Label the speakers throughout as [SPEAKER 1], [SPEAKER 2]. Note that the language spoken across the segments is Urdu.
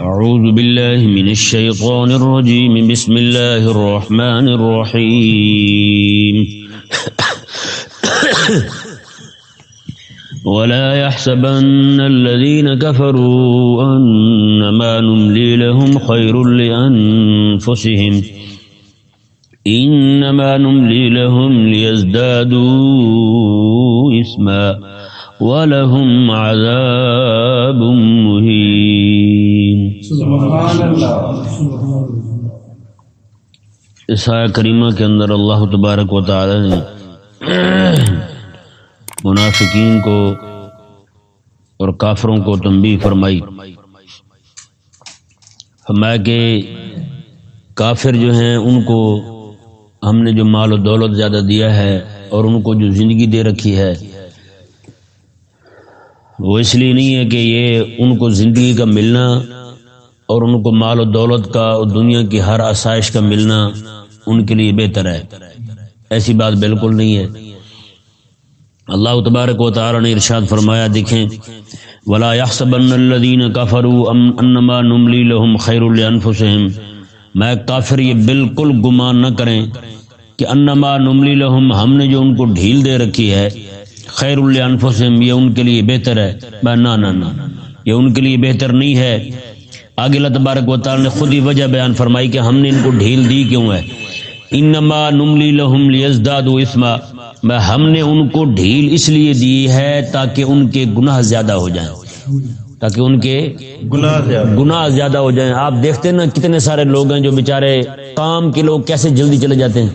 [SPEAKER 1] أعوذ بالله من الشيطان الرجيم. بسم الله الرحمن الرحيم. ولا يحسبن الذين كفروا أنما نملي لهم خير لأنفسهم. إنما نملي لهم ليزدادوا إثما. ولهم عذاب مهين. اس آیہ کریمہ کے اندر اللہ تبارک و تعالی نے منافقین کو اور کافروں کو تنبیہ فرمائی۔ فرمایا کہ کافر جو ہیں، ان کو ہم نے جو مال و دولت زیادہ دیا ہے اور ان کو جو زندگی دے رکھی ہے، وہ اس لیے نہیں ہے کہ یہ ان کو زندگی کا ملنا اور ان کو مال و دولت کا اور دنیا کی ہر آسائش کا ملنا ان کے لیے بہتر ہے ایسی بات بالکل نہیں ہے اللہ تبارک و تعالی نے ارشاد فرمایا دیکھیں ولا يحسبن الذين كفروا انما نملي لهم خير لانفسهم میں کافر یہ بالکل گمان نہ کریں کہ انما نملی لهم ہم نے جو ان کو ڈھیل دے رکھی ہے خیر لانفسهم یہ ان کے لیے بہتر ہے میں نہ نہ نہ یہ ان کے لیے بہتر نہیں ہے آگے اللہ تبارک و تعالی نے خود ہی وجہ بیان فرمائی کہ ہم نے ان کو ڈھیل دی کیوں ہے؟ انما نملی لهم ليزدادوا اثما میں ہم نے ان کو ڈھیل اس لیے دی ہے تاکہ ان کے گناہ زیادہ ہو جائیں۔ تاکہ ان کے گناہ زیادہ۔ ہو جائیں۔ آپ دیکھتے ہیں نا کتنے سارے لوگ ہیں جو بیچارے کام کے لوگ کیسے جلدی چلے جاتے ہیں؟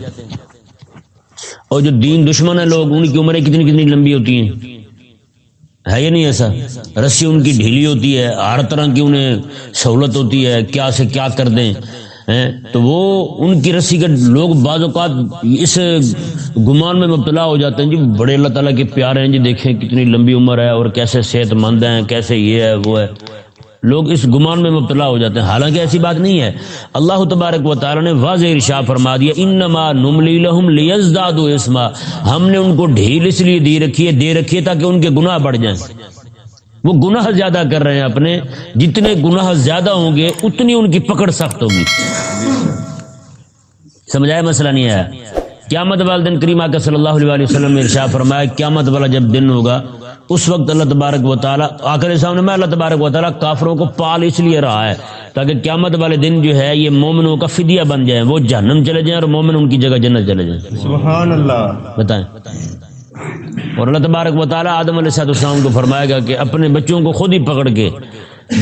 [SPEAKER 1] اور جو دین دشمن ہے لوگ ان کی عمریں کتنی کتنی لمبی ہوتی ہیں؟ ہے یا نہیں ایسا؟ رسی ان کی ڈھیلی ہوتی ہے، ہر طرح کی انہیں سہولت ہوتی ہے، کیا سے کیا کر دیں تو وہ ان کی رسی کے لوگ بعض اوقات اس گمان میں مبتلا ہو جاتے ہیں۔ جی بڑے اللہ تعالیٰ کے پیارے ہیں۔ جی دیکھیں کتنی لمبی عمر ہے اور کیسے صحت مند ہیں، کیسے یہ ہے، وہ ہے۔ لوگ اس گمان میں مبتلا ہو جاتے ہیں۔ حالانکہ ایسی بات نہیں ہے۔ اللہ تبارک و تعالی نے واضح ارشا فرما دیا، انما نملی لہم لیزدادوا اسما۔ ہم نے ان کو ڈھیل اس لیے دی رکھی ہے، دے رکھی ہے تاکہ ان کے گناہ بڑھ جائیں۔ وہ گناہ زیادہ کر رہے ہیں اپنے۔ جتنے گناہ زیادہ ہوں گے، اتنی ان کی پکڑ سخت ہوگی۔ سمجھایا مسئلہ نہیں آیا قیامت والا دن کریمہ کا صلی اللہ علیہ وسلم نے ارشاد فرمایا قیامت والا جب دن ہوگا اس وقت اللہ تبارک و تعالیٰ آخر سامنے میں اللہ تبارک و تعالیٰ کافروں کو پال اس لیے رہا ہے تاکہ قیامت والے دن جو ہے یہ مومنوں کا فدیہ بن جائیں وہ جہنم چلے جائیں اور مومن ان کی جگہ جنت چلے جائیں۔
[SPEAKER 2] سبحان اللہ۔
[SPEAKER 1] بتائیں۔ اور اللہ تبارک و تعالیٰ آدم علیہ صاحب السلام کو فرمائے گا کہ اپنے بچوں کو خود ہی پکڑ کے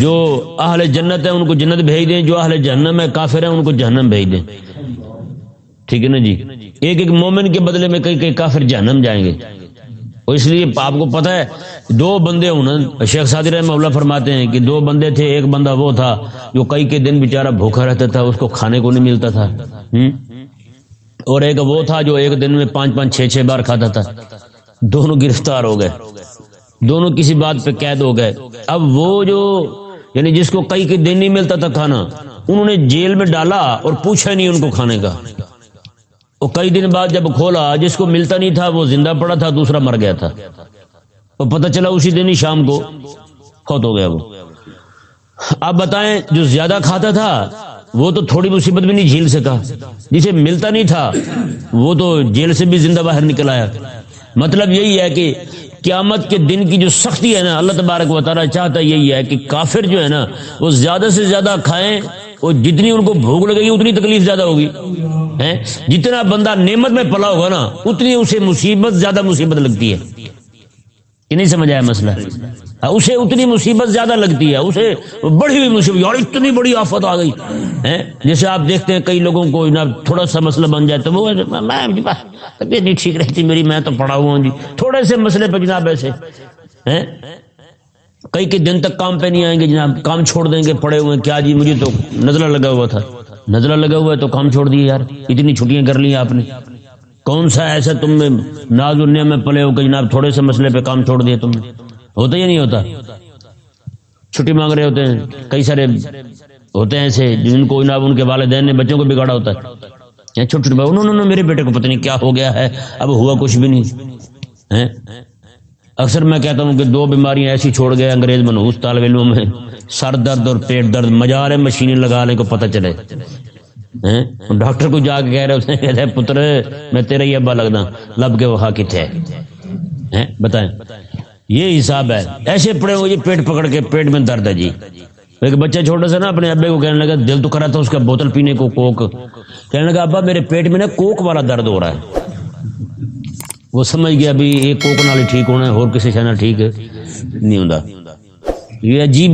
[SPEAKER 1] جو اہل جنت ہے ان کو جنت بھیج دیں جو اہل جہنم ہے کافر ہیں ان کو جہنم بھیج دیں۔ ٹھیک ہے نا جی؟ ایک ایک مومن کے بدلے میں کئی کئی کافر جہنم جائیں گے۔ اور اس لیے آپ کو پتہ ہے، دو بندے ہونا، شیخ سادی رحمہ اللہ فرماتے ہیں کہ دو بندے تھے، ایک بندہ وہ تھا جو کئی کے دن بیچارہ بھوکا رہتا تھا، اس کو کھانے کو نہیں ملتا تھا۔ اور ایک وہ تھا جو ایک دن میں پانچ پانچ چھ چھ بار کھاتا تھا۔ دونوں گرفتار ہو گئے۔ دونوں کسی بات پہ قید ہو گئے۔ اب وہ جو یعنی جس کو کئی کے دن نہیں ملتا تھا کھانا، انہوں نے جیل میں ڈالا اور پوچھا نہیں ان کو کھانے کا۔ اور کئی دن بعد جب کھولا، جس کو ملتا نہیں تھا، وہ زندہ پڑا تھا، دوسرا مر گیا تھا۔ اور پتہ چلا اسی دن ہی شام کو فوت ہو گیا وہ۔ آپ بتائیں، جو زیادہ کھاتا تھا، وہ تو تھوڑی مصیبت بھی نہیں جھیل سکا۔ جسے ملتا نہیں تھا، وہ تو جیل سے بھی زندہ باہر نکل آیا۔ مطلب یہی ہے کہ قیامت کے دن کی جو سختی ہے نا، اللہ تبارک و تعالیٰ چاہتا یہی ہے کہ کافر جو ہے نا، وہ زیادہ سے زیادہ کھائیں اور جتنی ان کو بھوک لگے گی، اتنی تکلیف زیادہ ہوگی۔ جتنا بندہ نعمت میں پلا ہوگا نا، اتنی اسے مصیبت، زیادہ مصیبت لگتی ہے۔ یہ نہیں سمجھ آیا مسئلہ؟ ہاں، اسے اتنی مصیبت زیادہ لگتی ہے۔ اسے بڑی ہوئی مصیبت اور اتنی بڑی آفت آ گئی۔ جیسے آپ دیکھتے ہیں، کئی لوگوں کو جناب تھوڑا سا مسئلہ بن جائے تو وہ طبیعت نہیں ٹھیک رہتی میری، میں تو پڑھا ہوا ہوں جی۔ تھوڑے سے مسئلے پہ جناب ایسے۔ کئی کئی دن تک کام پہ نہیں آئیں گے جناب، کام چھوڑ دیں گے، پڑے ہوئے کیا جی مجھے تو نظرہ لگا ہوا تھا۔ نظرہ لگا ہوا ہے تو کام چھوڑ دیے یار۔ اتنی چھٹیاں کر لی آپ نے۔ کون سا ایسا تم میں ناز انیا میں پلے ہو کہ جناب تھوڑے سے مسئلے پہ کام چھوڑ دیے تم نے؟ ہوتا یا نہیں ہوتا؟ چھٹی مانگ رہے ہوتے ہیں، کئی سارے ہوتے ہیں ایسے جن کو جناب ان کے والدین نے بچوں کو بگاڑا ہوتا ہے۔ چھوٹے چھوٹے انہوں نے میرے بیٹے کو پتہ نہیں کیا ہو گیا ہے، اب ہوا کچھ بھی نہیں۔ اکثر میں کہتا ہوں کہ دو بیماریاں ایسی چھوڑ گئے انگریز منہوس طالب علموں میں، سر درد اور پیٹ درد مزار مشینیں لگا لیں کو پتہ چلے۔ ڈاکٹر کو جا کے کہہ رہے ہوتے پتر، میں تیرا ہی ابا لگتا لب کے وہاں کتنے بتائیں۔ یہ حساب ہے۔ ایسے پڑے ہو جی پیٹ پکڑ کے پیٹ میں درد ہے جی۔ ایک بچہ چھوٹا سا نا، اپنے ابے کو کہنے لگا، دل تو کرا تھا اس کا، بوتل پینے کو کوک۔ کہنے لگا، ابا میرے پیٹ میں نا کوک والا درد ہو رہا ہے۔ وہ سمجھ گیا ابھی ایک کوک نال ٹھیک ہونا ہے، اور کسی شہر ٹھیک نہیں ہوں یہ عجیب۔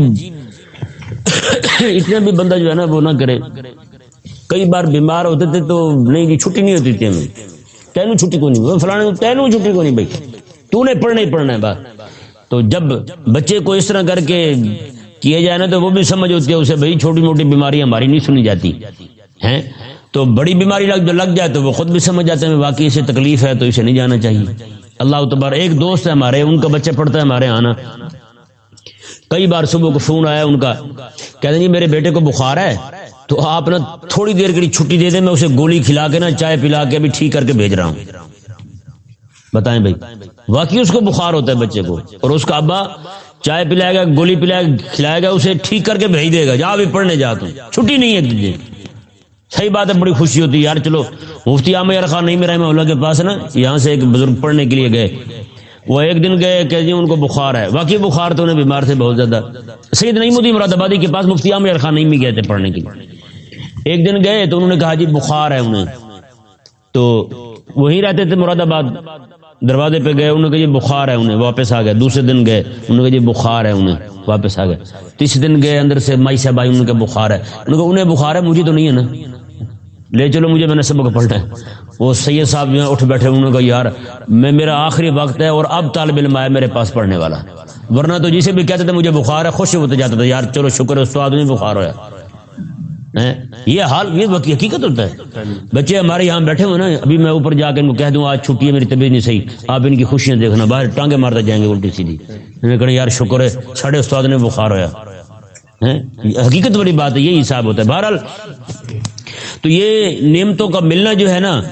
[SPEAKER 1] اتنا بھی بندہ جو ہے نا وہ نہ کرے۔ کئی بار بیمار ہوتے تھے تو نہیں جی چھٹی نہیں ہوتی تھی ہمیں۔ تینوں چھٹی کو نہیں فلانے تینوں چھٹی کو نہیں بھائی۔ تو نے پڑھنا ہی پڑھنا ہے بات تو جب بچے کو اس طرح کر کے کیا جائے نا تو وہ بھی سمجھ ہوتی ہے، اسے بھائی چھوٹی موٹی بیماری ہماری نہیں سنی جاتی۔ ہیں؟ تو بڑی بیماری لگ جو لگ جائے تو وہ خود بھی سمجھ جاتے ہیں واقعی اسے تکلیف ہے تو اسے نہیں جانا چاہیے۔ اللہ تبار ایک دوست ہے ہمارے، ان کا بچہ پڑھتا ہے ہمارے ہاں آنا کئی بار صبح کو فون آیا ان کا، کہتے ہیں جی میرے بیٹے کو بخار ہے، تو آپ نا تھوڑی دیر کے لیے چھٹی دے دیں، میں اسے گولی کھلا کے نا، چائے پلا کے ابھی ٹھیک کر کے بھیج رہا ہوں۔ بتائیں بھائی، واقعی اس کو بخار ہوتا ہے بچے کو۔ اور اس کا ابا چائے پلائے گا، گولی پلائے گا، کھلائے گا، اسے ٹھیک کر کے بھیج دے گا۔ جا بھی پڑھنے جاتا ہوں چھٹی نہیں ہے تجھے۔ صحیح بات ہے، بڑی خوشی ہوتی ہے۔ یار چلو، مفتی عامر خان نہیں، میرا اللہ کے پاس نا، یہاں سے ایک بزرگ پڑھنے کے لیے گئے۔ وہ ایک دن گئے کہ جی ان کو بخار ہے۔ واقعی بخار تو انہیں بیمار تھے بہت زیادہ۔ سید نہیں مودی مراد آبادی کے پاس مفتی عامر خان نہیں بھی گئے تھے پڑھنے کے لیے۔ ایک دن گئے تو انہوں نے کہا جی بخار ہے انہیں۔ تو وہیں رہتے تھے مراد آباد۔ دروازے پہ گئے، انہوں نے کہا جی بخار ہے انہیں، واپس آ گئے۔ دوسرے دن گئے، انہوں نے کہا جی بخار ہے انہیں، واپس آ گئے۔ تیسرے دن گئے، اندر سے مائی سے بھائی انہوں نے بخار ہے۔ انہوں نے کہا، انہیں بخار ہے، مجھے تو نہیں ہے نا۔ لے چلو، مجھے میں نے سبق پلٹا ہے وہ سید صاحب جو اٹھ بیٹھے، انہوں نے کہا، یار، میں، میرا آخری وقت ہے اور اب طالب علم آیا میرے پاس پڑھنے والا۔ ورنہ تو جسے بھی کہتے تھے، مجھے بخار ہے، خوش ہوتے جاتا تھا یار، چلو، شکر ہے، استاد میں بخار ہوا یہ حال، یہ حقیقت ہوتا ہے۔ بچے ہمارے یہاں بیٹھے ہوئے نا، ابھی میں اوپر جا کے ان کو کہہ دوں، آج چھٹی ہے، میری طبیعت نہیں صحیح۔ آپ ان کی خوشیاں دیکھنا، باہر ٹانگے مارتے جائیں گے الٹی سیدھی۔ میں نے کہا، یار، شکر ہے ساڑھے استاد نے بخار ہوا حقیقت والی بات ہے، یہی حساب ہوتا ہے۔ بہرحال تو یہ نعمتوں کا ملنا جو ہے نا،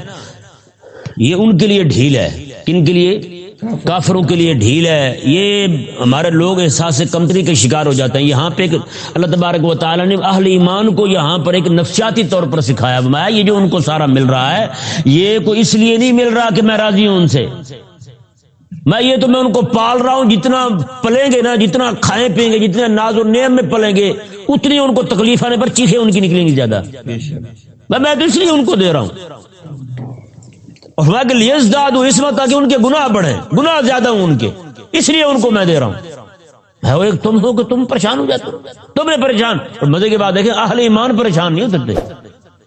[SPEAKER 1] یہ ان کے لیے ڈھیل ہے۔ کن کے لیے؟ کافروں کے لیے ڈھیل ہے۔ یہ ہمارے لوگ احساس کمتری کے شکار ہو جاتے ہیں۔ یہاں پہ ایک اللہ تبارک و تعالیٰ نے اہل ایمان کو یہاں پر ایک نفسیاتی طور پر سکھایا۔ میں یہ جو ان کو سارا مل رہا ہے، یہ کوئی اس لیے نہیں مل رہا کہ میں راضی ہوں ان سے۔ میں یہ تو میں ان کو پال رہا ہوں، جتنا پلیں گے نا، جتنا کھائیں پیئیں گے جتنے ناز و نیم میں پلیں گے، اتنی ان کو تکلیف آنے پر چیخیں ان کی نکلیں گی زیادہ۔ میں تو اس لیے ان کو دے رہا ہوں؟ اور کے لیے اس وقت تاکہ ان کے گناہ بڑھے گناہ زیادہ ہوں ان کے۔ اس لیے ان کو میں دے رہا ہوں۔ ایک تم ہو کہ تم پریشان ہو جاتے تم نے پریشان۔ اور مزے کی بات دیکھیں، اہل ایمان پریشان نہیں ہوتے تھے۔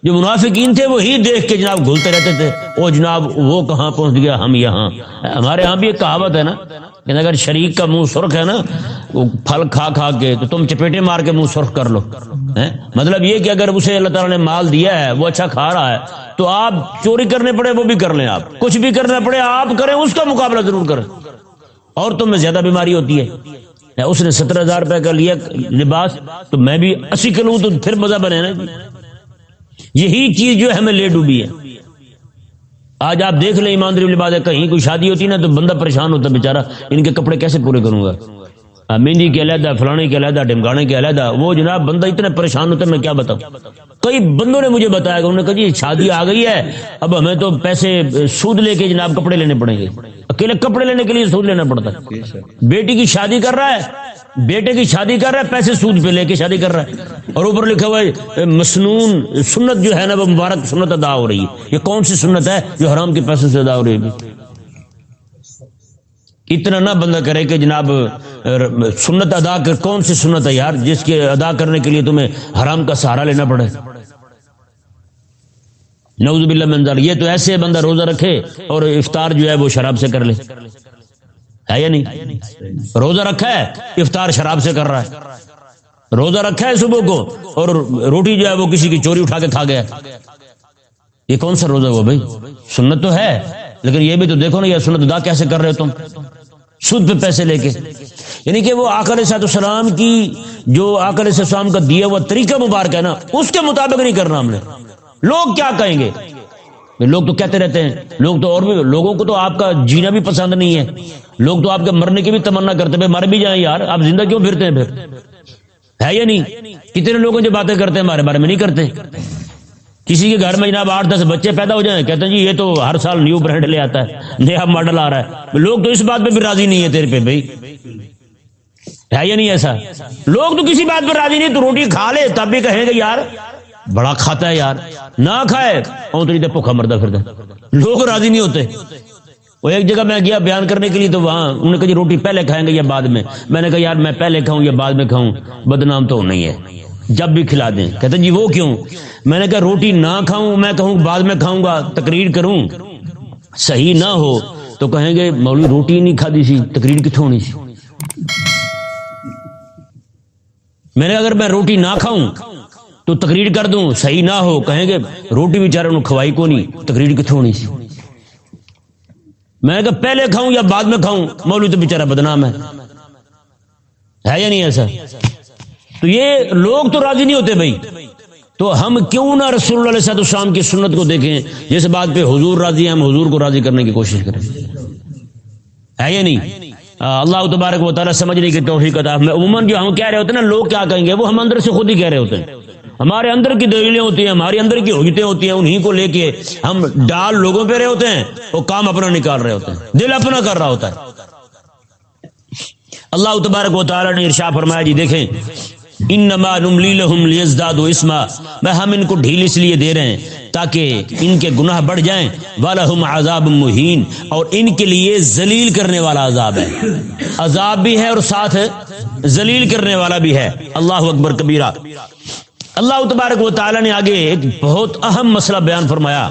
[SPEAKER 1] جو منافقین تھے، وہی دیکھ کے جناب گھلتے رہتے تھے۔ او جناب، وہ کہاں پہنچ گیا؟ ہم یہاں۔ ہمارے ہاں بھی ایک کہاوت ہے نا کہ اگر شریک کا منہ سرخ ہے نا، وہ پھل کھا کھا کے تو تم چپیٹے مار کے منہ سرخ کر لو۔ مطلب یہ کہ اگر اسے اللہ تعالیٰ نے مال دیا ہے، وہ اچھا کھا رہا ہے، تو آپ چوری کرنے پڑے، وہ بھی کر لیں آپ۔ کچھ بھی کرنا پڑے، آپ کریں، اس کا مقابلہ ضرور کریں۔ اور میں زیادہ بیماری ہوتی ہے۔ اس نے سترہ ہزار روپے کا لیا لباس، تو میں بھی اسی کروں تو پھر مزہ بنے نا۔ یہی چیز جو ہمیں لے ڈوبی ہے۔ آج آپ دیکھ لیں، ایمانداری بات ہے کہیں کوئی شادی ہوتی نا، تو بندہ پریشان ہوتا بےچارا ان کے کپڑے کیسے پورے کروں گا؟ مہندی کے علیحدہ فلانے کے علیحدہ ڈمگانے کے علیحدہ وہ جناب بندہ اتنا پریشان ہوتا ہے میں کیا بتاؤں؟ کئی بندوں نے مجھے بتایا کہ انہوں نے کہا جی شادی آ گئی ہے اب ہمیں تو پیسے سود لے کے جناب کپڑے لینے پڑیں گے۔ اکیلے کپڑے لینے کے لیے سود لینا پڑتا ہے۔ بیٹی کی شادی کر رہا ہے بیٹے کی شادی کر رہا ہے پیسے سود پہ لے کے شادی کر رہا ہے۔ اور اوپر لکھا ہوا ہے مسنون سنت جو ہے نا وہ مبارک سنت ادا ہو رہی ہے۔ یہ کون سی سنت ہے جو حرام کے پیسے سے ادا ہو رہی ہے؟ اتنا نہ بندہ کرے کہ جناب سنت ادا کر، کون سی سنت ہے یار جس کے ادا کرنے کے لیے تمہیں حرام کا سہارا لینا پڑے؟ نوز باللہ منظر یہ تو ایسے بندہ روزہ رکھے اور افطار جو ہے وہ شراب سے کر لے۔ ہے یا نہیں؟ روزہ رکھا ہے، افطار شراب سے کر رہا ہے۔ روزہ رکھا ہے صبح کو اور روٹی جو ہے وہ کسی کی چوری اٹھا کے کھا گیا۔ یہ کون سا روزہ ہوا بھائی؟ سنت تو ہے، لیکن یہ بھی تو دیکھو نا، یہ سنت ادا کیسے کر رہے ہو تم؟ سود پہ پیسے لے کے۔ یعنی کہ وہ آکر صاحب السلام کی جو آکر السلام کا دیا ہوا طریقہ مبارک ہے نا، اس کے مطابق نہیں کرنا ہم نے۔ لوگ کیا کہیں گے؟ لوگ تو کہتے رہتے ہیں، لوگ تو اور بھی، لوگوں کو تو آپ کا جینا بھی پسند نہیں ہے۔ لوگ تو آپ کے مرنے کی بھی تمنا کرتے ہیں مر بھی جائیں یار، آپ زندہ کیوں پھرتے ہیں پھر؟ ہے یا نہیں؟ کتنے لوگوں جو باتیں کرتے ہیں ہمارے بارے میں نہیں کرتے؟ کسی کے گھر میں جناب آٹھ دس بچے پیدا ہو جائیں، کہتے ہیں جی یہ تو ہر سال نیو برانڈ لے آتا ہے، نیا ماڈل آ رہا ہے۔ لوگ تو اس بات پہ بھی راضی نہیں ہے تیرے پہ بھائی۔ ہے یا نہیں ایسا؟ لوگ تو کسی بات پہ راضی نہیں، تو روٹی کھا لے، تب بھی کہیں گے یار، بڑا کھاتا ہے یار، نہ کھائے اونتری تو بھوکا مردا پھر لوگ راضی نہیں ہوتے۔ وہ ایک جگہ میں گیا بیان کرنے کے لیے، تو وہاں انہوں نے کہا جی روٹی پہلے کھائیں گے یا بعد میں؟ میں نے کہا یار میں پہلے کھاؤں یا بعد میں کھاؤں، بدنام تو نہیں ہے۔ جب بھی کھلا دیں۔ کہتے ہیں جی وہ کیوں؟ میں نے کہا روٹی نہ کھاؤں، میں کہوں، بعد میں کھاؤں گا، تقریر کروں۔ صحیح نہ ہو تو کہیں گے مولوی روٹی نہیں کھا دی سی، تقریر کتوں ہونی سی؟ میں نے اگر میں روٹی نہ کھاؤں تو تقریر کر دوں، صحیح نہ ہو کہیں گے روٹی بھی چارے کھوائی کو نہیں، تقریر کتوں ہونی سی؟ میں نے کہا پہلے کھاؤں یا بعد میں کھاؤں؟ مولوی تو بےچارا بدنام ہے۔ ہے یا نہیں ایسا؟ تو یہ لوگ تو راضی نہیں ہوتے بھائی۔ تو ہم کیوں نہ رسول اللہ علیہ السلام کی سنت کو دیکھیں، جس بات پہ حضور راضی ہیں، ہم حضور کو راضی کرنے کی کوشش کریں۔ ہے یا نہیں؟ اللہ تبارک و تعالیٰ سمجھنے کی توفیق عطا میں عموماً جو ہم کہہ رہے ہوتے ہیں نا، لوگ کیا کہیں گے؟ وہ ہم اندر سے خود ہی کہہ رہے ہوتے ہیں۔ ہمارے اندر کی دلیلیں ہوتی ہیں، ہمارے اندر کی حجتیں ہوتی ہیں انہیں کو لے کے ہم ڈال لوگوں پہ رہے ہوتے ہیں، وہ کام اپنا نکال رہے ہوتے ہیں۔ دل اپنا کر رہا ہوتا ہے۔ اللہ تبارک و تعالیٰ نے ارشا فرمایا جی دیکھیں انما نملی لهم ليزدادوا اسما۔ میں ہم ان کو ڈھیل اس لیے دے رہے ہیں تاکہ ان کے گناہ بڑھ جائیں۔ ولہم عذاب مہین اور ان کے لیے ذلیل کرنے والا عذاب ہے۔ عذاب بھی ہے اور ساتھ ذلیل کرنے والا بھی ہے۔ اللہ اکبر کبیرہ۔ اللہ تبارک و تعالی نے آگے ایک بہت اہم مسئلہ بیان فرمایا۔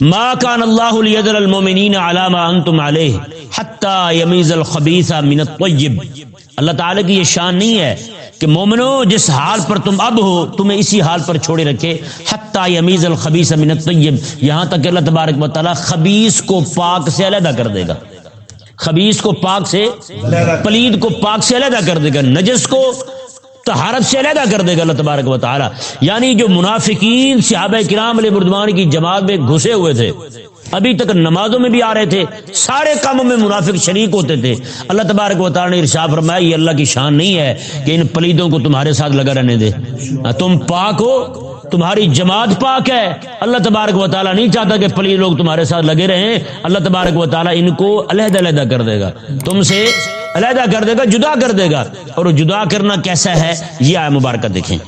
[SPEAKER 1] ما کان اللہ لیدر المومنین علی ما انتم علیہ حتی یمیز الخبیث من الطیب اللہ تعالی کی یہ شان نہیں ہے کہ مومنو، جس حال پر تم اب ہو، تمہیں اسی حال پر چھوڑے رکھے۔ حتی یمیز الخبیث من الطیب، یہاں تک کہ اللہ تبارک و تعالی کو پاک سے علیحدہ کر دے گا۔ خبیث کو پاک سے، پلید کو پاک سے علیحدہ کر دے گا۔ نجس کو تہارت سے علیحدہ کر دے گا اللہ تبارک و تعالی۔ یعنی جو منافقین، صحابہ کرام علیہ مردمان کی جماعت میں گھسے ہوئے تھے ابھی تک نمازوں میں بھی آ رہے تھے، سارے کاموں میں منافق شریک ہوتے تھے۔ اللہ تبارک و تعالی نے ارشاد فرمایا، یہ اللہ کی شان نہیں ہے کہ ان پلیدوں کو تمہارے ساتھ لگا رہنے دے۔ تم پاک ہو، تمہاری جماعت پاک ہے۔ اللہ تبارک و تعالیٰ نہیں چاہتا کہ پلی لوگ تمہارے ساتھ لگے رہیں۔ اللہ تبارک و تعالیٰ ان کو علیحدہ علیحدہ کر دے گا۔ تم سے علیحدہ کر دے گا، جدا کر دے گا۔ اور جدا کرنا کیسا ہے، یہ آئے مبارکہ دیکھیں۔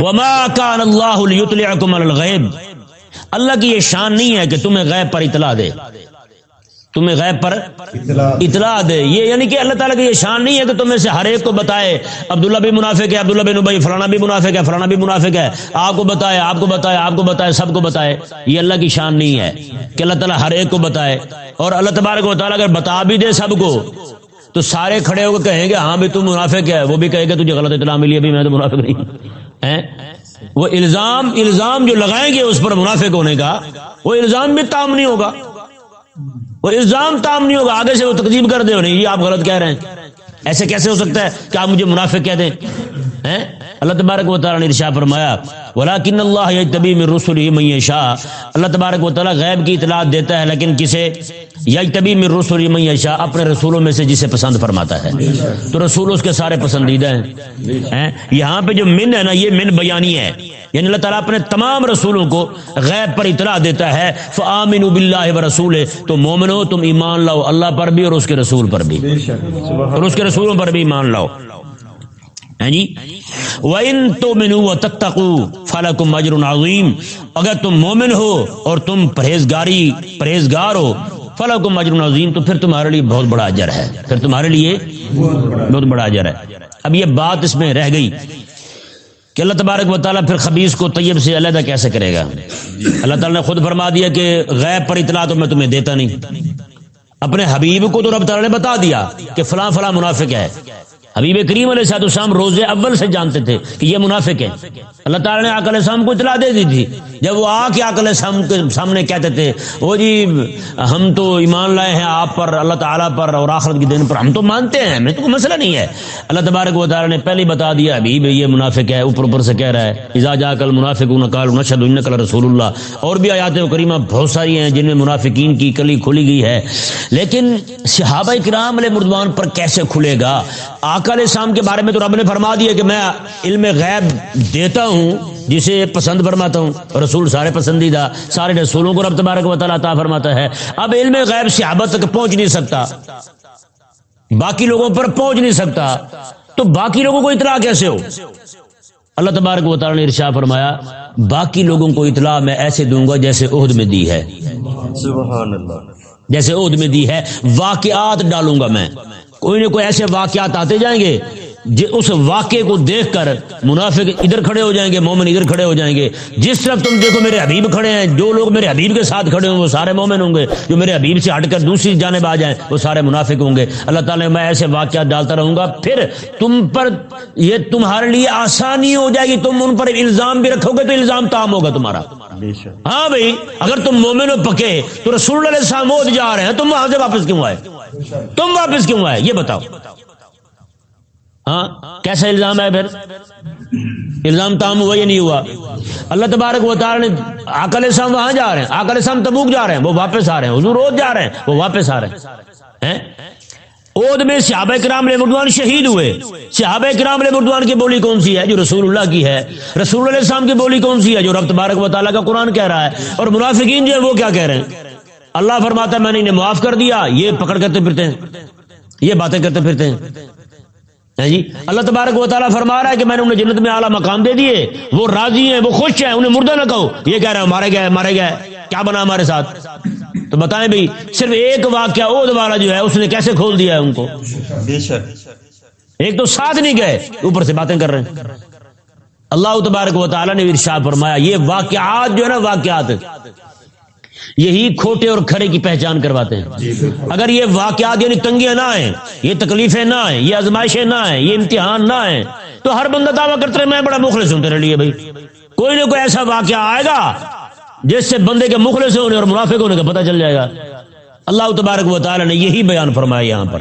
[SPEAKER 1] وما كان اللہ اللہ کی یہ شان نہیں ہے کہ تمہیں غیب پر اطلاع دے۔ تمہیں غیب پر اطلاع دے۔ یہ یعنی کہ اللہ تعالیٰ کی یہ شان نہیں ہے کہ تمہیں سے ہر ایک کو بتائے عبداللہ بھی منافق ہے عبداللہ بن ابئی فلانا بھی منافق ہے فلانا بھی منافق ہے۔ آپ کو بتائے آپ کو بتائے آپ کو بتائے سب کو بتائے۔ یہ اللہ کی شان نہیں ہے کہ اللہ تعالیٰ ہر ایک کو بتائے۔ اور اللہ تبارک و تعالیٰ اگر بتا بھی دے سب کو تو سارے کھڑے ہو کے کہیں گے ہاں بھی تم منافق ہے۔ وہ بھی کہے گا تجھے غلط اطلاع ملی ابھی میں تو منافق نہیں وہ الزام الزام جو لگائیں گے اس پر منافق ہونے کا، وہ الزام بھی تام نہیں ہوگا۔ وہ الزام تام نہیں ہوگا، آگے سے وہ تقسیم کر دے نہیں یہ آپ غلط کہہ رہے ہیں۔ ایسے کیسے ہو سکتا ہے کہ آپ مجھے منافق کہہ دیں؟ اللہ تبارک و تعالیٰ نے ارشاد فرمایا ولیکن اللہ یجتبی من رسله من یشاء اللہ تبارک و تعالیٰ غیب کی اطلاع دیتا ہے، لیکن کسے یجتبی من رسله من یشاء اپنے رسولوں میں سے جسے پسند فرماتا ہے۔ تو رسول اس کے سارے پسندیدہ ہیں۔ یہاں پہ جو من ہے نا، یہ من بیانی ہے۔ یعنی اللہ تعالیٰ اپنے تمام رسولوں کو غیب پر اطلاع دیتا ہے۔ فآمنوا باللہ و رسول تو مومنو، تم ایمان لاؤ، اللہ پر بھی اور اس کے رسول پر بھی۔ اور اس کے رسولوں پر بھی ایمان لاؤ۔ جی وَإِن تُؤْمِنُوا وَتَتَّقُوا فَلَكُمْ أَجْرٌ عَظِيمٌ۔ اگر تم مومن ہو اور تم پرہیزگاری، پرہیزگار ہو، فَلَكُمْ أَجْرٌ عَظِيمٌ، تو پھر تمہارے لیے بہت بڑا اجر ہے۔ پھر تمہارے لیے بہت بڑا اجر ہے۔ اب یہ بات اس میں رہ گئی کہ اللہ تبارک و تعالیٰ پھر خبیص کو طیب سے علیحدہ کیسے کرے گا؟ اللہ تعالیٰ نے خود فرما دیا کہ غیب پر اطلاع تو میں تمہیں دیتا نہیں۔ اپنے حبیب کو تو رب تعالیٰ نے بتا دیا کہ فلاں فلاں منافق ہے۔ حبیب کریم علیہ صاحب السلام روز اول سے جانتے تھے کہ یہ منافق ہے اللہ تعالیٰ نے آکل السلام کو اطلاع دے دی تھی۔ جب وہ آ کے آکل السلام کے سامنے کہتے تھے، وہ جی ہم تو ایمان لائے ہیں آپ پر، اللہ تعالیٰ پر اور آخرت کے دن پر، ہم تو مانتے ہیں، ہمیں تو کوئی مسئلہ نہیں ہے۔ اللہ تبارک و تعالیٰ نے پہلے بتا دیا، حبیب، یہ منافق ہے، اوپر اوپر سے کہہ رہا ہے اجا جا کل منافق نقال نشد کل رسول اللہ اور بھی آیات و کریمہ بہت ساری ہیں جن میں منافقین کی کلی کھلی گئی ہے۔ لیکن صحابہ کرام علیہ مردوان پر کیسے کھلے گا؟ علیہ السلام کے بارے میں تو رب نے فرما دیا کہ میں علم غیب دیتا ہوں جسے پسند فرماتا ہوں۔ رسول سارے پسندیدہ سارے رسولوں کو رب تبارک و تعالیٰ عطا فرماتا ہے۔ اب علم غیب صحابت تک پہنچ نہیں سکتا۔ باقی لوگوں پر پہنچ نہیں سکتا۔ تو باقی لوگوں کو اطلاع کیسے ہو؟ اللہ تبارک و تعالیٰ نے ارشا فرمایا باقی لوگوں کو اطلاع میں ایسے دوں گا جیسے عہد میں دی ہے۔
[SPEAKER 2] سبحان اللہ۔
[SPEAKER 1] جیسے عہد میں دی ہے۔ واقعات ڈالوں گا میں۔ کوئی نہ کوئی ایسے واقعات آتے جائیں گے اس واقعے کو دیکھ کر منافق ادھر کھڑے ہو جائیں گے مومن ادھر کھڑے ہو جائیں گے۔ جس طرف تم دیکھو میرے حبیب کھڑے ہیں جو لوگ میرے حبیب کے ساتھ کھڑے ہوں وہ سارے مومن ہوں گے۔ جو میرے حبیب سے ہٹ کر دوسری جانب آ جائیں وہ سارے منافق ہوں گے۔ اللہ تعالیٰ میں ایسے واقعات ڈالتا رہوں گا۔ پھر تم پر یہ تمہارے لیے آسانی ہو جائے گی تم ان پر الزام بھی رکھو گے تو الزام تام ہوگا تمہارا۔ ہاں بھائی اگر تم مومن پکے تو رسول اللہ علیہ جا رہے ہیں تم وہاں سے واپس کیوں آئے؟ تم واپس کیوں آئے؟ یہ بتاؤ۔ ہاں؟ کیسا الزام ہے پھر؟ الزام تام ہوا یا نہیں ہوا؟ اللہ تبارک و تعالی نے آکل اسلام وہاں جا رہے ہیں، آکل اسلام تبوک جا رہے ہیں، وہ واپس آ رہے ہیں، حضور روز جا رہے ہیں، وہ واپس آ رہے ہیں۔ اود میں صحابہ کرام علیہ مردوان شہید ہوئے۔ صحابہ کرام علیہ مردوان کی بولی کون سی ہے؟ جو رسول اللہ کی ہے۔ رسول اللہ السلام کی بولی کون سی ہے؟ جو رب تبارک و تعالیٰ کا قرآن کہہ رہا ہے۔ اور منافقین جو ہے وہ کیا کہہ رہے ہیں؟ اللہ فرماتا ہے میں نے انہیں معاف کر دیا یہ پکڑ کرتے پھرتے ہیں۔ یہ باتیں کرتے پھرتے ہیں۔ جی؟ اللہ تبارک و تعالیٰ فرما رہا ہے کہ میں نے انہیں جنت میں اعلیٰ مقام دے دیے۔ وہ راضی ہیں وہ خوش ہیں انہیں مردہ نہ کہو۔ یہ کہہ رہے ہیں مارے گئے مارے گئے۔ کیا بنا ہمارے ساتھ؟ تو بتائیں بھائی صرف ایک واقعہ عہد والا جو ہے اس نے کیسے کھول دیا ہے ان کو؟ ایک تو ساتھ نہیں گئے اوپر سے باتیں کر رہے ہیں۔ اللہ تبارک و تعالیٰ نے ارشاد فرمایا یہ واقعات جو ہے نا واقعات۔ یہی کھوٹے اور کھڑے کی پہچان کرواتے ہیں۔ اگر یہ واقعات یعنی تنگیاں نہ آئیں یہ تکلیفیں نہ آئیں یہ ازمائشیں نہ آئیں یہ امتحان نہ آئیں تو ہر بندہ دعویٰ کرتے رہے میں بڑا مخلص ہوں تیرے لیے بھائی۔ کوئی نہ کوئی ایسا واقعہ آئے گا جس سے بندے کے مخلص ہونے اور منافق ہونے کا پتہ چل جائے گا۔ اللہ تبارک و تعالیٰ نے یہی بیان فرمایا یہاں پر۔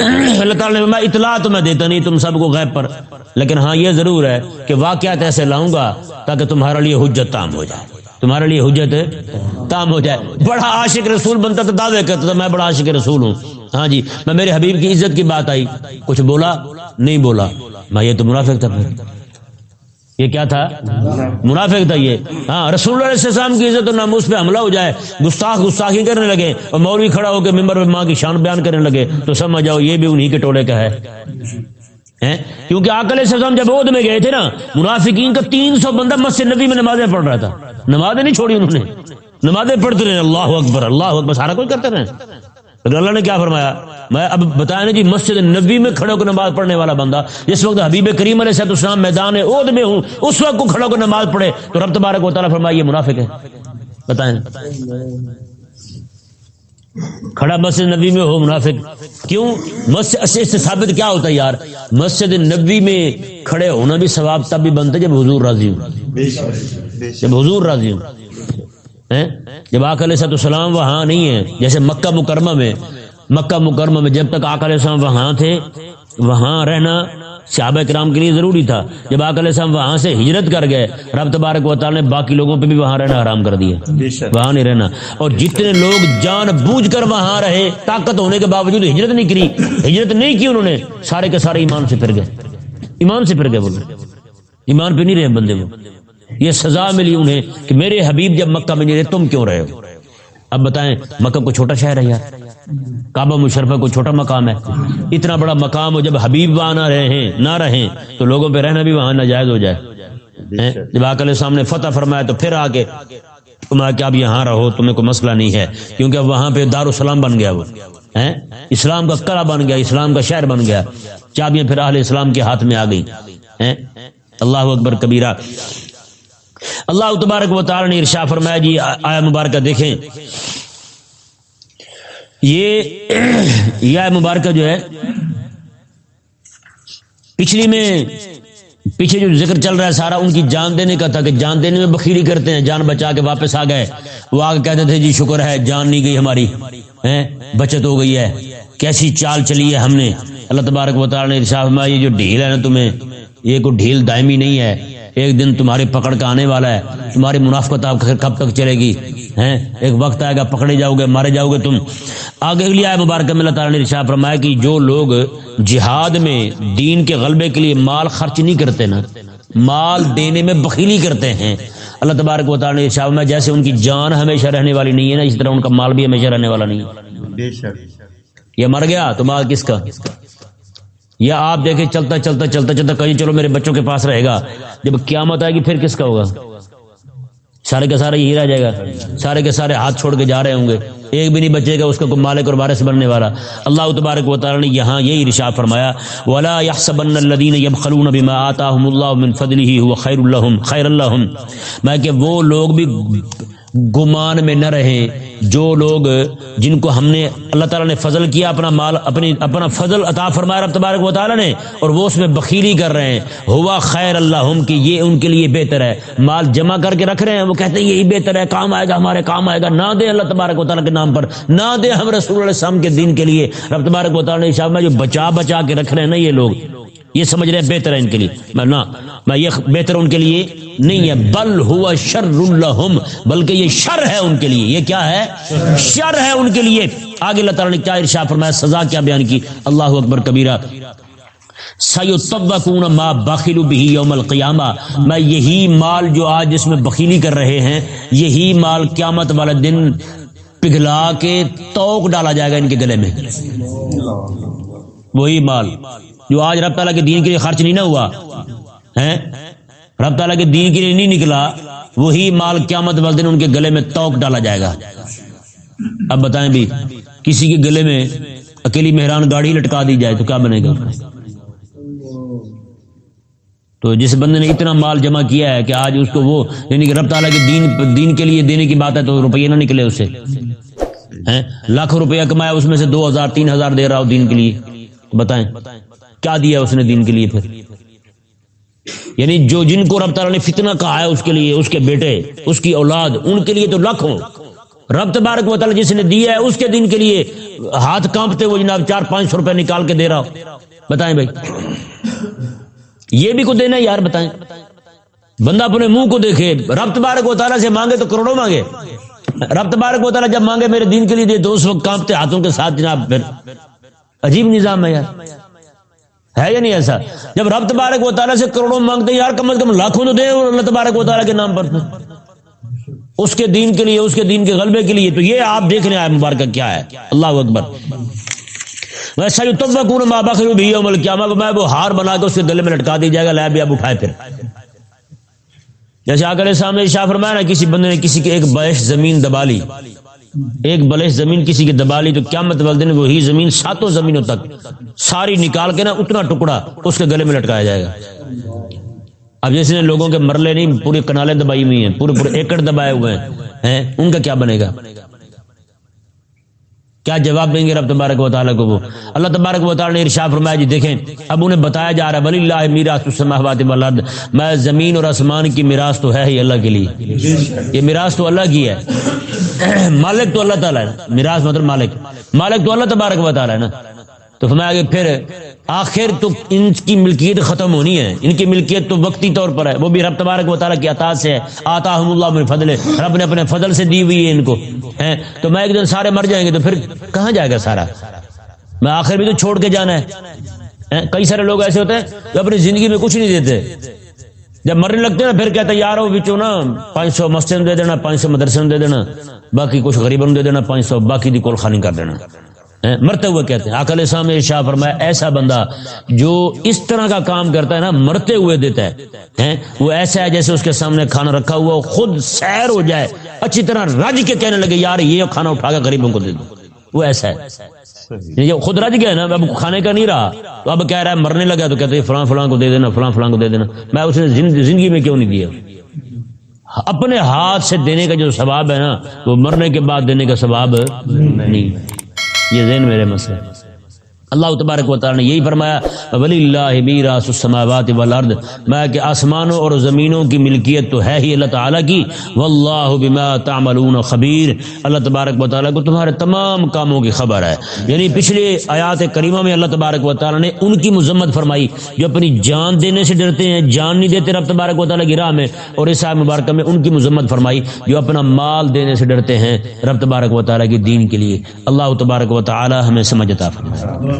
[SPEAKER 1] اللہ تعالیٰ نے میں اطلاع تو میں دیتا نہیں تم سب کو غیب پر۔ لیکن ہاں یہ ضرور ہے کہ واقعات ایسے لاؤں گا تاکہ تمہارے لیے حجت تام ہو جائے۔ تمہارے لیے حجت تام ہو جائے۔ بڑا عاشق رسول بنتا تو دعوے کرتا تھا، میں بڑا عاشق رسول ہوں۔ ہاں جی میں میرے حبیب کی عزت کی بات آئی۔ کچھ بولا؟ نہیں بولا۔ میں یہ تو منافق تھا۔ پھر یہ کیا تھا؟ منافق تھا یہ۔ ہاں رسول اللہ علیہ السلام کی عزت نام اس پہ حملہ ہو جائے۔ گستاخ گستاخی کرنے لگے اور مولوی کھڑا ہو کے ممبر میں ماں کی شان بیان کرنے لگے۔ تو سمجھ جاؤ یہ بھی انہی کے ٹولے کا ہے۔ کیونکہ آکل سزام جب عہد میں گئے تھے نا، منافقین کا تین سو بندہ مسجد نبی میں نمازیں پڑھ رہا تھا۔ نمازیں نہیں چھوڑی انہوں نے۔ نمازیں پڑھتے رہے۔ اللہ اکبر اللہ اکبر، سارا کوئی کرتے رہے۔ لیکن اللہ نے کیا فرمایا؟ میں اب بتایا نا جی مسجد نبی میں کھڑے ہو نماز پڑھنے والا بندہ، جس وقت حبیب کریم علیہ صحت اسلام میدان عہد میں ہوں، اس وقت کو کھڑا ہو نماز پڑھے، تو رب تبارک و تعالیٰ فرمایا، یہ منافق ہے بتائیں۔ کھڑا مسجد نبی میں ہو منافق۔ کیوں؟ مسجد سے ثابت کیا ہوتا ہے یار؟ مسجد نبی میں کھڑے ہونا بھی ثواب تب بھی بنتا ہے جب حضور راضی ہوں۔ جب حضور راضی ہوں۔ جب آکل صد السلام وہاں نہیں ہے جیسے مکہ مکرمہ میں مکہ مکرمہ میں جب تک آکل السلام وہاں تھے وہاں رہنا صحابہ کرام کے لیے ضروری تھا۔ جب آکل السلام وہاں سے ہجرت کر گئے رب تبارک و تعالی نے باقی لوگوں پہ بھی وہاں رہنا حرام کر دیا۔ وہاں نہیں رہنا۔ اور جتنے لوگ جان بوجھ کر وہاں رہے طاقت ہونے کے باوجود ہجرت نہیں کری۔ ہجرت نہیں کی انہوں نے سارے کے سارے ایمان سے پھر گئے۔ ایمان سے پھر گئے بولے ایمان پہ نہیں رہے بندے وہ۔ یہ سزا ملی انہیں کہ میرے حبیب جب مکہ میں نہیں رہے تم کیوں رہے ہو؟ اب بتائیں مکہ کو چھوٹا شہر ہے یار؟ کعبہ مشرفہ کو چھوٹا مقام ہے؟ اتنا بڑا مقام ہو جب حبیب وہاں نہ رہے ہیں نہ رہیں تو لوگوں پہ رہنا بھی وہاں ناجائز ہو جائے۔ جب آکل سامنے فتح فرمایا تو پھر آگے تم آ کے اب یہاں رہو تمہیں کوئی مسئلہ نہیں ہے کیونکہ اب وہاں پہ دار السلام بن گیا وہ۔ اسلام کا قلعہ بن گیا اسلام کا شہر بن گیا۔ چابیاں پھر اہل اسلام کے ہاتھ میں آ گئی اللہ اکبر کبیرہ۔ اللہ تبارک و تعالی نے ارشا فرمایا جی آیا مبارکہ دیکھیں۔ یہ یا مبارکہ جو ہے، پچھلی میں، پیچھے جو ذکر چل رہا ہے سارا، ان کی جان دینے کا تھا کہ جان دینے میں بخیری کرتے ہیں، جان بچا کے واپس آ گئے۔ وہ آگے کہتے تھے جی شکر ہے، جان نہیں گئی ہماری بچت ہو گئی ہے۔ کیسی چال چلی ہے ہم نے۔ اللہ تبارک و تعالی نے یہ جو ڈھیل ہے نا تمہیں، یہ کوئی ڈھیل دائمی نہیں ہے۔ ایک دن تمہاری پکڑ کا آنے والا ہے تمہاری منافقت آپ کب تک چلے گی؟ ہیں؟ ایک وقت آئے گا پکڑے جاؤ گے مارے جاؤ گے تم۔ آگے اگلی آئے مبارک میں اللہ تعالیٰ نے رشا فرمایا کہ جو لوگ جہاد میں دین کے غلبے کے لیے مال خرچ نہیں کرتے نا مال دینے میں بخیلی کرتے ہیں۔ اللہ تبارک و تعالیٰ نے ارشاد فرمایا جیسے ان کی جان ہمیشہ رہنے والی نہیں ہے نا اس طرح ان کا مال بھی ہمیشہ رہنے والا نہیں۔ ہے یہ مر گیا؟ تو مال کس کا؟ یا آپ دیکھیں چلتا چلتا چلتا چلتا کہیں چلو میرے بچوں کے پاس رہے گا۔ جب قیامت آئے گی پھر کس کا ہوگا؟ سارے کے سارے یہی رہ جائے گا۔ سارے کے سارے ہاتھ چھوڑ کے جا رہے ہوں گے۔ ایک بھی نہیں بچے گا، اس کا کوئی مالک اور وارث بننے والا۔ اللہ تبارک و تعالی نے یہاں یہی رشا فرمایا، ولا يحسبن الذين يبخلون بما آتاهم الله من فضله هو خير لهم خير لهم۔ میں کہ وہ لوگ بھی گمان میں نہ رہیں۔ جو لوگ جن کو ہم نے اللہ تعالیٰ نے فضل کیا، اپنا مال، اپنی، اپنا فضل عطا فرمایا رب تبارک و تعالیٰ نے، اور وہ اس میں بخیلی کر رہے ہیں۔ ہوا خیر اللہ ہم کہ یہ ان کے لیے بہتر ہے۔ مال جمع کر کے رکھ رہے ہیں، وہ کہتے ہیں یہی بہتر ہے، کام آئے گا، ہمارے کام آئے گا۔ نہ دے اللہ تبارک و تعالیٰ کے نام پر، نہ دے ہم رسول علیہ السلام کے دین کے لیے۔ رب تبارک و تعالیٰ نے شاہ میں جو بچا بچا کے رکھ رہے ہیں نا یہ لوگ یہ سمجھ رہے ہیں بہتر ہے ان کے لیے۔ میں نہ میں یہ بہتر ان کے لیے نہیں ہے۔ بل ہوا شر الحم بلکہ یہ شر ہے ان کے لیے۔ یہ کیا ہے؟ شر ہے ان کے لیے۔ آگے اللہ تعالیٰ نے کیا ارشا فرمایا؟ سزا کیا بیان کی؟ اللہ اکبر کبیرہ۔ سیتبکون ما بخلوا به یوم القیامہ میں یہی مال جو آج جس میں بخیلی کر رہے ہیں، یہی مال قیامت والے دن پگھلا کے توک ڈالا جائے گا ان کے گلے میں۔ وہی مال۔ جو آج رب تعالیٰ کے دین کے لیے خرچ نہیں نہ ہوا ہے رب تعالیٰ کے دین کے لیے نہیں نکلا، وہی مال قیامت والے دن ان کے گلے میں توک ڈالا جائے گا۔ اب بتائیں بھی، کسی کے گلے میں اکیلی مہران گاڑی لٹکا دی جائے تو کیا بنے گا؟ تو جس بندے نے اتنا مال جمع کیا ہے کہ آج اس کو وہ یعنی کہ رب تعالیٰ کے دین دین کے لیے دینے کی بات ہے تو روپیے نہ نکلے اس سے ہیں؟ لاکھ روپیہ کمایا، اس میں سے دو ہزار، تین ہزار دے رہا ہو دین کے لیے۔ بتائیں۔ کیا دیا اس نے دین کے لیے پھر؟ یعنی جو جن کو رب تعالیٰ نے فتنہ کہا ہے اس کے لیے، اس کے بیٹے، اس کی اولاد، ان کے لیے تو لاکھوں رب تبارک و تعالیٰ جس نے دیا ہے اس کے دین کے لیے ہاتھ کانپتے وہ جناب چار پانچ سو روپے نکال کے دے رہا ہو بتائیں بھائی۔ یہ بھی کو دینا یار، بتائیں۔ بندہ اپنے منہ کو دیکھے، رب تبارک و تعالیٰ سے مانگے تو کروڑوں مانگے۔ رب تبارک و تعالیٰ جب مانگے، میرے دین کے لیے دے تو اس وقت کانپتے ہاتھوں کے ساتھ جناب پھر۔ عجیب نظام ہے یار۔ ہے یا نہیں ایسا؟ جب رب تبارک و تعالیٰ سے کروڑوں مانگتے یار کم از کم لاکھوں تو دیں اللہ تبارک و تعالیٰ کے نام پر۔ اس کے دین کے لیے، اس کے دین کے غلبے کے لیے۔ تو یہ آپ دیکھ رہے ہیں مبارکہ کیا ہے۔ اللہ اکبر۔ ویسا جو تب کون ماں بخر بھی عمل کیا میں وہ ہار بنا کے اس کے گلے میں لٹکا دی جائے گا، لے بھی اب اٹھائے پھر۔ جیسے آگے سامنے شاہ فرمایا نا، کسی بندے نے کسی کے ایک بحث زمین دبا لی۔ ایک بلش زمین کسی کی دبا لی تو کیا مت دن وہی زمین ساتوں زمینوں تک ساری نکال کے نا اتنا ٹکڑا اس کے گلے میں لٹکایا جائے گا۔ اب جیسے نے لوگوں کے مرلے نہیں، پوری کنالیں دبائی ہوئی ہیں، پورے پورے ایکڑ دبائے ہوئے ہیں؟ ان کا کیا بنے گا؟ کیا جواب دیں گے رب تبارک و تعالیٰ کو وہ؟ اللہ تبارک و تعالیٰ نے ارشا فرمایا جی دیکھیں، اب انہیں بتایا جا رہا ہے ولی اللہ میراث السماوات والارض میں زمین اور آسمان کی میراث تو ہے ہی اللہ کے لیے۔ یہ میراث تو اللہ کی ہے۔ مالک تو اللہ تعالیٰ ہے۔ میراث مطلب مالک۔ مالک تو اللہ تبارک و تعالیٰ ہے نا۔ تو فرمایا کہ پھر آخر تو ان کی ملکیت ختم ہونی ہے۔ ان کی ملکیت تو وقتی طور پر ہے۔ وہ بھی رب تبارک و تعالیٰ کی عطا سے ہے۔ آتا اللہ میں فضل رب نے اپنے فضل سے دی ہوئی ہے ان کو۔ ہیں۔ تو میں ایک دن سارے مر جائیں گے تو پھر کہاں جائے گا سارا؟ میں آخر بھی تو چھوڑ کے جانا ہے۔ کئی سارے لوگ ایسے ہوتے ہیں جو اپنی زندگی میں کچھ نہیں دیتے۔ جب مرنے لگتے ہیں پھر کہتے یار بچوں نا، پانچ سو مسجد دے دینا، پانچ سو مدرسے دے دینا، باقی کچھ غریبوں دے دینا، پانچ سو، باقی دی کول خانی کر دینا۔ مرتے ہوئے کہتے ہیں۔ آکل اسلام نے شاہ فرمایا ایسا بندہ جو اس طرح کا کام کرتا ہے نا مرتے ہوئے دیتا ہے وہ ایسا ہے جیسے اس کے سامنے کھانا رکھا ہوا خود سیر ہو جائے اچھی طرح رج کے کہنے لگے یار یہ کھانا اٹھا کے غریبوں کو دے دو۔ وہ ایسا ہے۔ یہ خود رج گیا نا اب کھانے کا نہیں رہا تو اب کہہ رہا ہے مرنے لگا تو کہتے ہیں فلاں فلاں کو دے دینا فلاں فلاں کو دے دینا۔ میں اس نے زندگی میں کیوں نہیں دیا؟ اپنے ہاتھ سے دینے کا جو ثواب ہے نا وہ مرنے کے بعد دینے کا ثواب نہیں۔ یہ ذہن میرے مسئلے اللہ تبارک و تعالی نے یہی فرمایا ولی اللہ میراث السماوات والارض میں کہ آسمانوں اور زمینوں کی ملکیت تو ہے ہی اللہ تعالی کی۔ واللہ بما تعملون خبیر اللہ تبارک و تعالی کو تمہارے تمام کاموں کی خبر ہے۔ یعنی پچھلے آیات کریمہ میں اللہ تبارک و تعالی نے ان کی مذمت فرمائی جو اپنی جان دینے سے ڈرتے ہیں، جان نہیں دیتے رب تبارک و تعالی کی راہ میں۔ اور اس مبارکہ میں ان کی مذمت فرمائی جو اپنا مال دینے سے ڈرتے ہیں رب تبارک و تعالی کی دین کے لیے۔ اللہ تبارک و تعالی ہمیں سمجھتا فرمائے۔